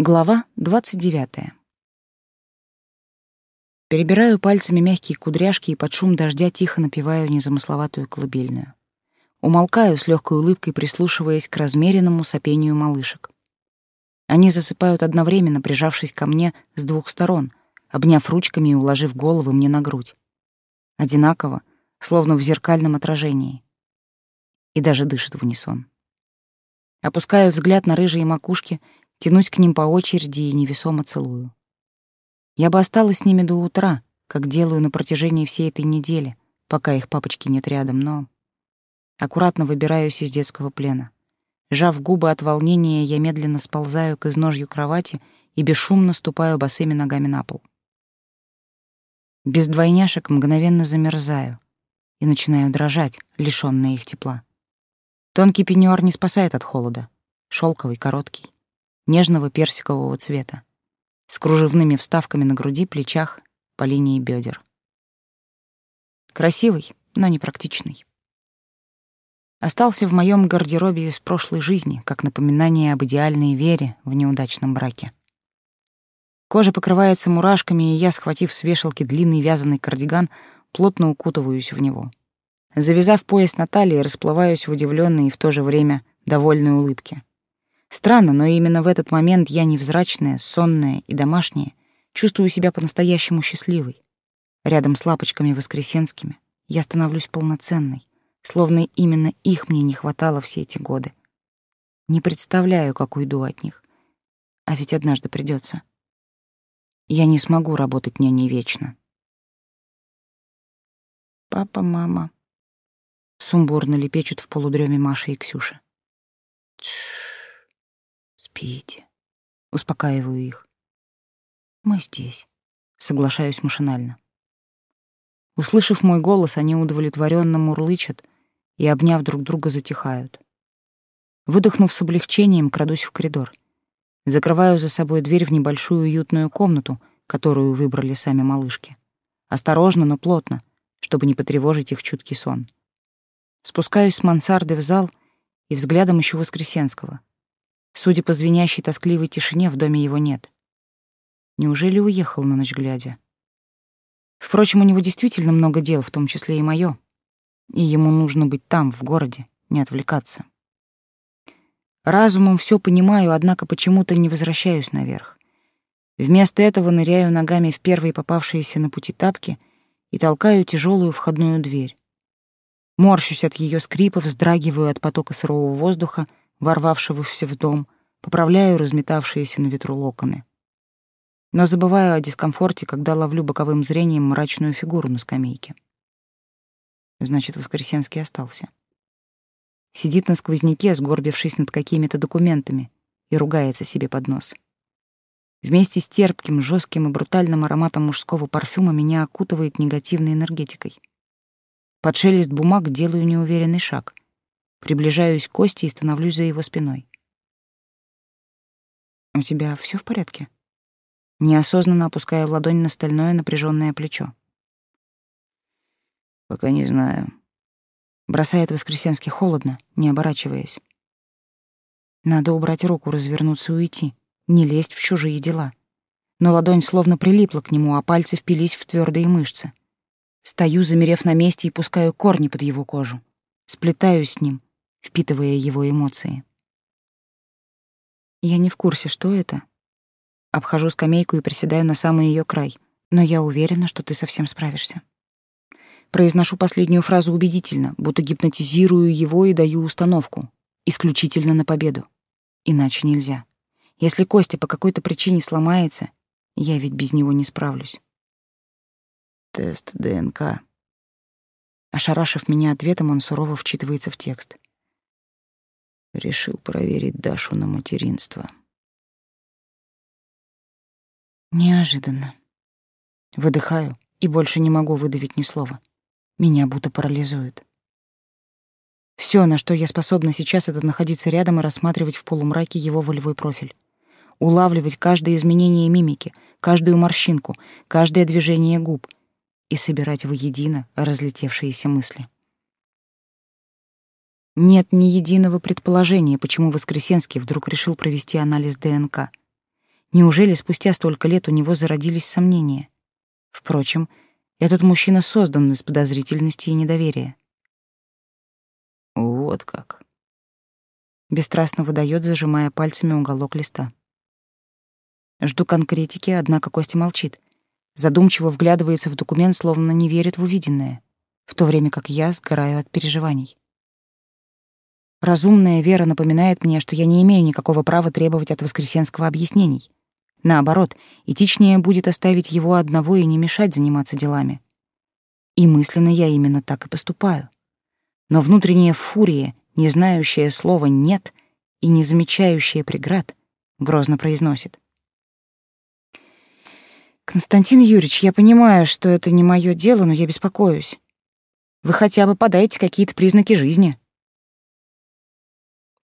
Глава 29. Перебираю пальцами мягкие кудряшки и под шум дождя тихо напеваю незамысловатую колыбельную. Умолкаю с легкой улыбкой, прислушиваясь к размеренному сопению малышек. Они засыпают одновременно, прижавшись ко мне с двух сторон, обняв ручками и уложив головы мне на грудь. Одинаково, словно в зеркальном отражении. И даже дышат в унисон. Опускаю взгляд на рыжие макушки — тянусь к ним по очереди и невесомо целую. Я бы осталась с ними до утра, как делаю на протяжении всей этой недели, пока их папочки нет рядом, но... Аккуратно выбираюсь из детского плена. Жав губы от волнения, я медленно сползаю к изножью кровати и бесшумно ступаю босыми ногами на пол. Без двойняшек мгновенно замерзаю и начинаю дрожать, лишённая их тепла. Тонкий пеньюар не спасает от холода, шелковый, короткий нежного персикового цвета, с кружевными вставками на груди, плечах, по линии бедер. Красивый, но непрактичный. Остался в моем гардеробе из прошлой жизни, как напоминание об идеальной вере в неудачном браке. Кожа покрывается мурашками, и я, схватив с вешалки длинный вязаный кардиган, плотно укутываюсь в него. Завязав пояс на талии, расплываюсь в удивленной и в то же время довольной улыбке. Странно, но именно в этот момент я невзрачная, сонная и домашняя, чувствую себя по-настоящему счастливой. Рядом с лапочками воскресенскими я становлюсь полноценной, словно именно их мне не хватало все эти годы. Не представляю, как уйду от них. А ведь однажды придется. Я не смогу работать няней вечно. Папа, мама. Сумбурно лепечут в полудреме Маша и Ксюша. Тш. Спите. Успокаиваю их. Мы здесь. Соглашаюсь машинально. Услышав мой голос, они удовлетворенно мурлычат и, обняв друг друга, затихают. Выдохнув с облегчением, крадусь в коридор. Закрываю за собой дверь в небольшую уютную комнату, которую выбрали сами малышки. Осторожно, но плотно, чтобы не потревожить их чуткий сон. Спускаюсь с мансарды в зал и взглядом ищу Воскресенского. Судя по звенящей тоскливой тишине, в доме его нет. Неужели уехал на ночь глядя? Впрочем, у него действительно много дел, в том числе и мое. И ему нужно быть там, в городе, не отвлекаться. Разумом все понимаю, однако почему-то не возвращаюсь наверх. Вместо этого ныряю ногами в первые попавшиеся на пути тапки и толкаю тяжелую входную дверь. Морщусь от ее скрипа, вздрагиваю от потока сырого воздуха ворвавшегося в дом, поправляю разметавшиеся на ветру локоны. Но забываю о дискомфорте, когда ловлю боковым зрением мрачную фигуру на скамейке. Значит, Воскресенский остался. Сидит на сквозняке, сгорбившись над какими-то документами, и ругается себе под нос. Вместе с терпким, жестким и брутальным ароматом мужского парфюма меня окутывает негативной энергетикой. Под шелест бумаг делаю неуверенный шаг — Приближаюсь к Косте и становлюсь за его спиной. «У тебя все в порядке?» Неосознанно опускаю ладонь на стальное напряженное плечо. «Пока не знаю». Бросает Воскресенский холодно, не оборачиваясь. Надо убрать руку, развернуться и уйти, не лезть в чужие дела. Но ладонь словно прилипла к нему, а пальцы впились в твердые мышцы. Стою, замерев на месте, и пускаю корни под его кожу. Сплетаюсь с ним, впитывая его эмоции. Я не в курсе, что это. Обхожу скамейку и приседаю на самый ее край, но я уверена, что ты совсем справишься. Произношу последнюю фразу убедительно, будто гипнотизирую его и даю установку. Исключительно на победу. Иначе нельзя. Если Костя по какой-то причине сломается, я ведь без него не справлюсь. Тест ДНК. Ошарашив меня ответом, он сурово вчитывается в текст. Решил проверить Дашу на материнство. Неожиданно. Выдыхаю и больше не могу выдавить ни слова. Меня будто парализует. Все, на что я способна сейчас, это находиться рядом и рассматривать в полумраке его волевой профиль. Улавливать каждое изменение мимики, каждую морщинку, каждое движение губ и собирать воедино разлетевшиеся мысли. Нет ни единого предположения, почему Воскресенский вдруг решил провести анализ ДНК. Неужели спустя столько лет у него зародились сомнения? Впрочем, этот мужчина создан из подозрительности и недоверия. Вот как. Бесстрастно выдает, зажимая пальцами уголок листа. Жду конкретики, однако Костя молчит. Задумчиво вглядывается в документ, словно не верит в увиденное, в то время как я сгораю от переживаний. Разумная вера напоминает мне, что я не имею никакого права требовать от Воскресенского объяснений. Наоборот, этичнее будет оставить его одного и не мешать заниматься делами. И мысленно я именно так и поступаю. Но внутренняя фурия, не знающая слова «нет» и не замечающая преград, грозно произносит. «Константин Юрьевич, я понимаю, что это не мое дело, но я беспокоюсь. Вы хотя бы подайте какие-то признаки жизни».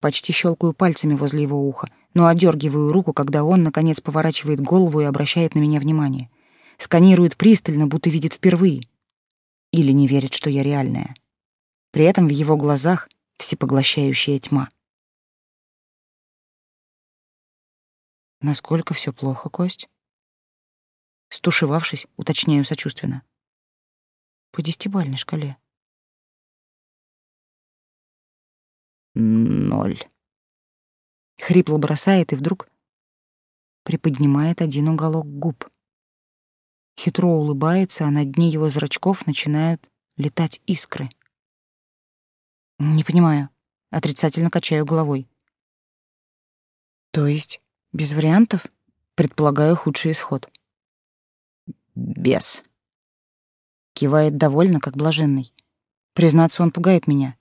Почти щелкаю пальцами возле его уха, но одергиваю руку, когда он, наконец, поворачивает голову и обращает на меня внимание. Сканирует пристально, будто видит впервые. Или не верит, что я реальная. При этом в его глазах всепоглощающая тьма. Насколько все плохо, Кость? Стушевавшись, уточняю сочувственно. По десятибальной шкале. Ноль. Хрипло бросает и вдруг приподнимает один уголок губ. Хитро улыбается, а на дне его зрачков начинают летать искры. Не понимаю. Отрицательно качаю головой. То есть без вариантов? Предполагаю худший исход. Без. Кивает довольно, как блаженный. Признаться, он пугает меня.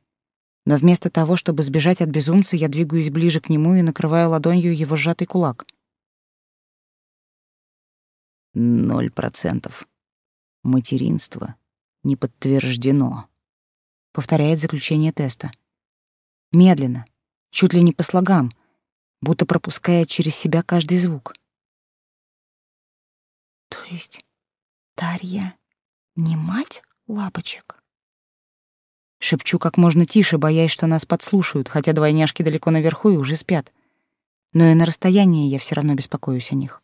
Но вместо того, чтобы сбежать от безумца, я двигаюсь ближе к нему и накрываю ладонью его сжатый кулак. Ноль процентов. Материнство не подтверждено. Повторяет заключение теста. Медленно, чуть ли не по слогам, будто пропуская через себя каждый звук. То есть Тарья не мать лапочек? Шепчу как можно тише, боясь, что нас подслушают, хотя двойняшки далеко наверху и уже спят. Но и на расстоянии я все равно беспокоюсь о них.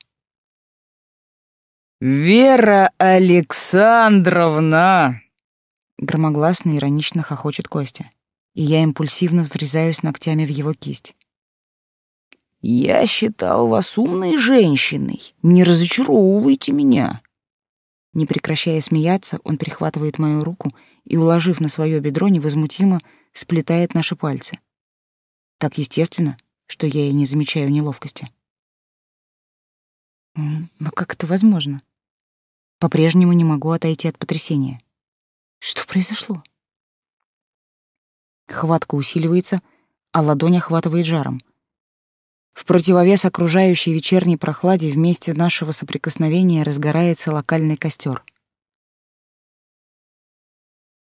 «Вера Александровна!» Громогласно иронично хохочет Костя, и я импульсивно врезаюсь ногтями в его кисть. «Я считал вас умной женщиной. Не разочаровывайте меня». Не прекращая смеяться, он перехватывает мою руку и, уложив на свое бедро, невозмутимо сплетает наши пальцы. Так естественно, что я и не замечаю неловкости. Но как это возможно? По-прежнему не могу отойти от потрясения. Что произошло? Хватка усиливается, а ладонь охватывает жаром. В противовес окружающей вечерней прохладе вместе нашего соприкосновения разгорается локальный костер.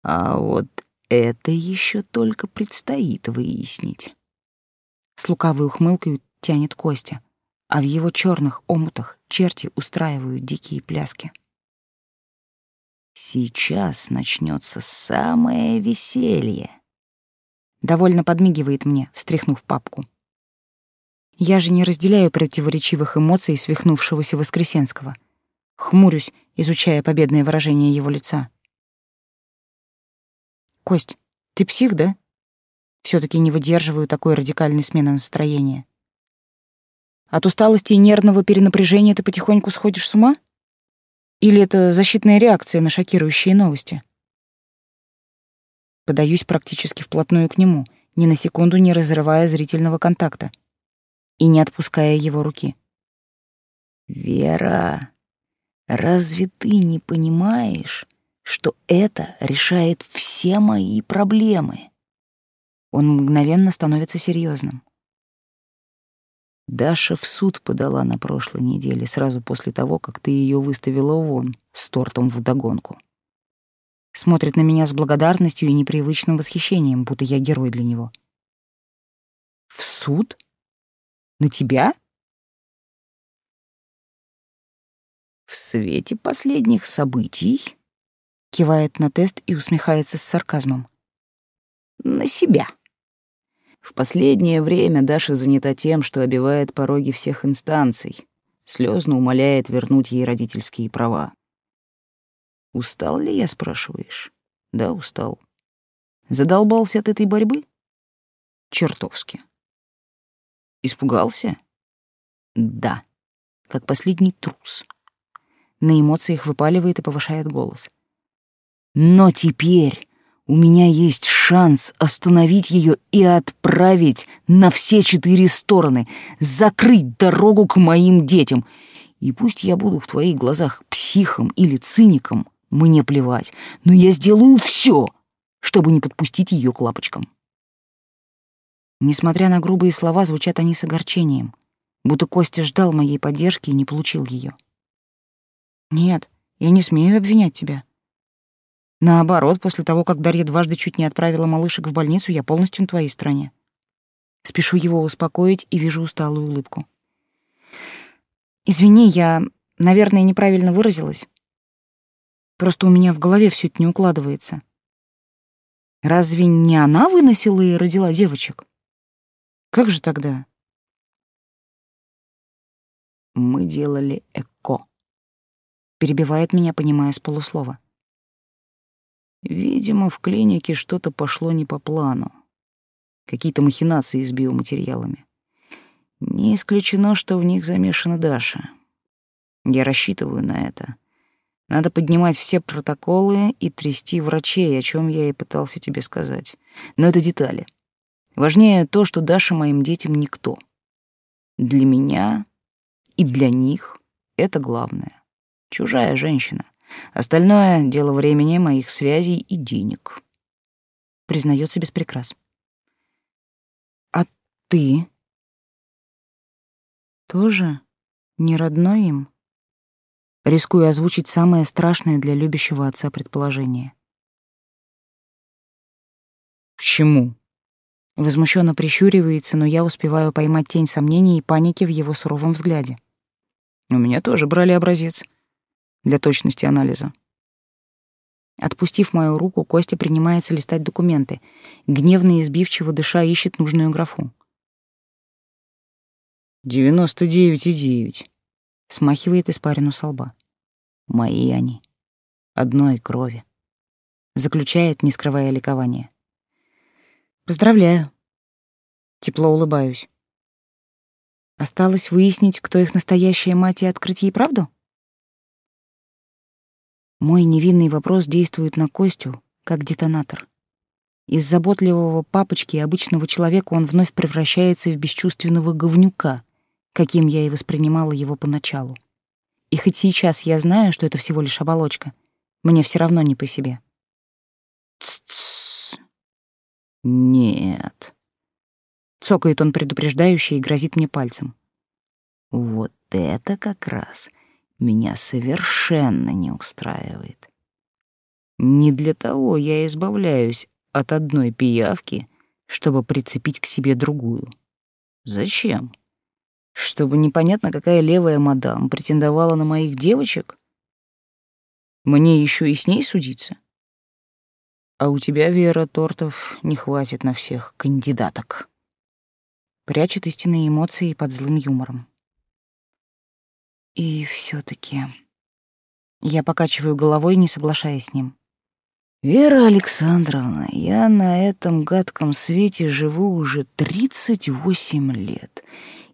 А вот это еще только предстоит выяснить. С лукавой ухмылкой тянет Костя, а в его черных омутах черти устраивают дикие пляски. Сейчас начнется самое веселье. Довольно подмигивает мне, встряхнув папку. Я же не разделяю противоречивых эмоций свихнувшегося Воскресенского. Хмурюсь, изучая победное выражение его лица. «Кость, ты псих, да?» все таки не выдерживаю такой радикальной смены настроения. От усталости и нервного перенапряжения ты потихоньку сходишь с ума? Или это защитная реакция на шокирующие новости? Подаюсь практически вплотную к нему, ни на секунду не разрывая зрительного контакта и не отпуская его руки. «Вера, разве ты не понимаешь, что это решает все мои проблемы?» Он мгновенно становится серьезным. Даша в суд подала на прошлой неделе, сразу после того, как ты ее выставила вон с тортом вдогонку. Смотрит на меня с благодарностью и непривычным восхищением, будто я герой для него. «В суд?» На тебя? В свете последних событий кивает на тест и усмехается с сарказмом. На себя. В последнее время Даша занята тем, что обивает пороги всех инстанций, слезно умоляет вернуть ей родительские права. Устал ли я, спрашиваешь? Да, устал. Задолбался от этой борьбы? Чертовски. Испугался? Да, как последний трус. На эмоциях выпаливает и повышает голос. Но теперь у меня есть шанс остановить ее и отправить на все четыре стороны, закрыть дорогу к моим детям. И пусть я буду в твоих глазах психом или циником, мне плевать, но я сделаю все, чтобы не подпустить ее к лапочкам. Несмотря на грубые слова, звучат они с огорчением, будто Костя ждал моей поддержки и не получил ее. Нет, я не смею обвинять тебя. Наоборот, после того, как Дарья дважды чуть не отправила малышек в больницу, я полностью на твоей стороне. Спешу его успокоить и вижу усталую улыбку. Извини, я, наверное, неправильно выразилась. Просто у меня в голове все это не укладывается. Разве не она выносила и родила девочек? Как же тогда? Мы делали эко. Перебивает меня, понимая с полуслова. Видимо, в клинике что-то пошло не по плану. Какие-то махинации с биоматериалами. Не исключено, что в них замешана Даша. Я рассчитываю на это. Надо поднимать все протоколы и трясти врачей, о чем я и пытался тебе сказать. Но это детали. Важнее то, что Даша моим детям никто. Для меня и для них это главное. Чужая женщина — Остальное — дело времени, моих связей и денег. Признается без прикрас. А ты? Тоже не родной им? Рискую озвучить самое страшное для любящего отца предположение. Почему? Возмущенно прищуривается, но я успеваю поймать тень сомнений и паники в его суровом взгляде. У меня тоже брали образец для точности анализа. Отпустив мою руку, Костя принимается листать документы. Гневно и избивчиво дыша ищет нужную графу. «Девяносто девять и девять», — смахивает испарину со лба. «Мои они. Одной крови», — заключает, не скрывая ликования. «Поздравляю». Тепло улыбаюсь. Осталось выяснить, кто их настоящая мать и открыть ей правду? Мой невинный вопрос действует на Костю, как детонатор. Из заботливого папочки и обычного человека он вновь превращается в бесчувственного говнюка, каким я и воспринимала его поначалу. И хоть сейчас я знаю, что это всего лишь оболочка, мне все равно не по себе. Ц-ц. Нет. Цокает он предупреждающе и грозит мне пальцем. Вот это как раз меня совершенно не устраивает. Не для того я избавляюсь от одной пиявки, чтобы прицепить к себе другую. Зачем? Чтобы непонятно какая левая мадам претендовала на моих девочек? Мне еще и с ней судиться? А у тебя, Вера, тортов не хватит на всех кандидаток. Прячет истинные эмоции под злым юмором. И все таки Я покачиваю головой, не соглашаясь с ним. «Вера Александровна, я на этом гадком свете живу уже 38 лет.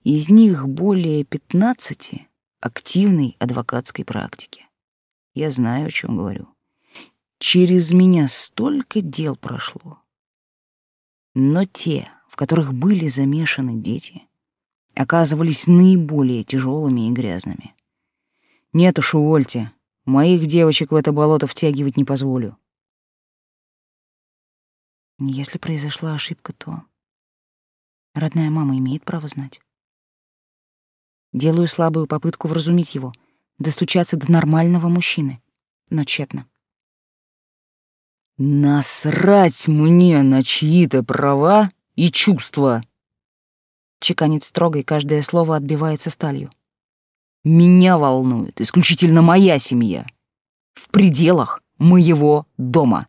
Из них более 15 активной адвокатской практики. Я знаю, о чем говорю. Через меня столько дел прошло. Но те, в которых были замешаны дети, оказывались наиболее тяжелыми и грязными. Нет уж, увольте. Моих девочек в это болото втягивать не позволю. Если произошла ошибка, то родная мама имеет право знать. Делаю слабую попытку вразумить его, достучаться до нормального мужчины, но тщетно. «Насрать мне на чьи-то права и чувства!» Чеканит строго, и каждое слово отбивается сталью. Меня волнует исключительно моя семья. В пределах моего дома.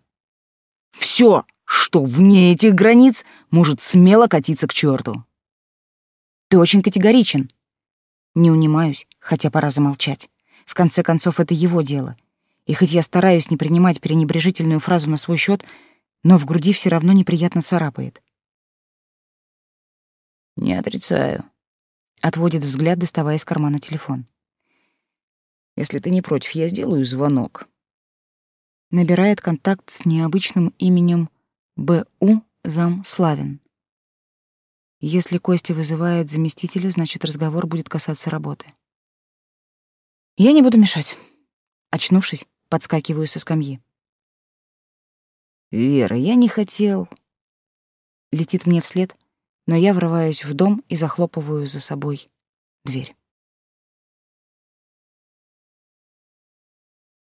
Все, что вне этих границ, может смело катиться к черту. Ты очень категоричен. Не унимаюсь, хотя пора замолчать. В конце концов, это его дело. И хоть я стараюсь не принимать пренебрежительную фразу на свой счет, но в груди все равно неприятно царапает. «Не отрицаю», — отводит взгляд, доставая из кармана телефон. «Если ты не против, я сделаю звонок». Набирает контакт с необычным именем Б.У. Зам Славин. Если Костя вызывает заместителя, значит, разговор будет касаться работы. Я не буду мешать. Очнувшись, подскакиваю со скамьи. «Вера, я не хотел...» Летит мне вслед, но я врываюсь в дом и захлопываю за собой дверь.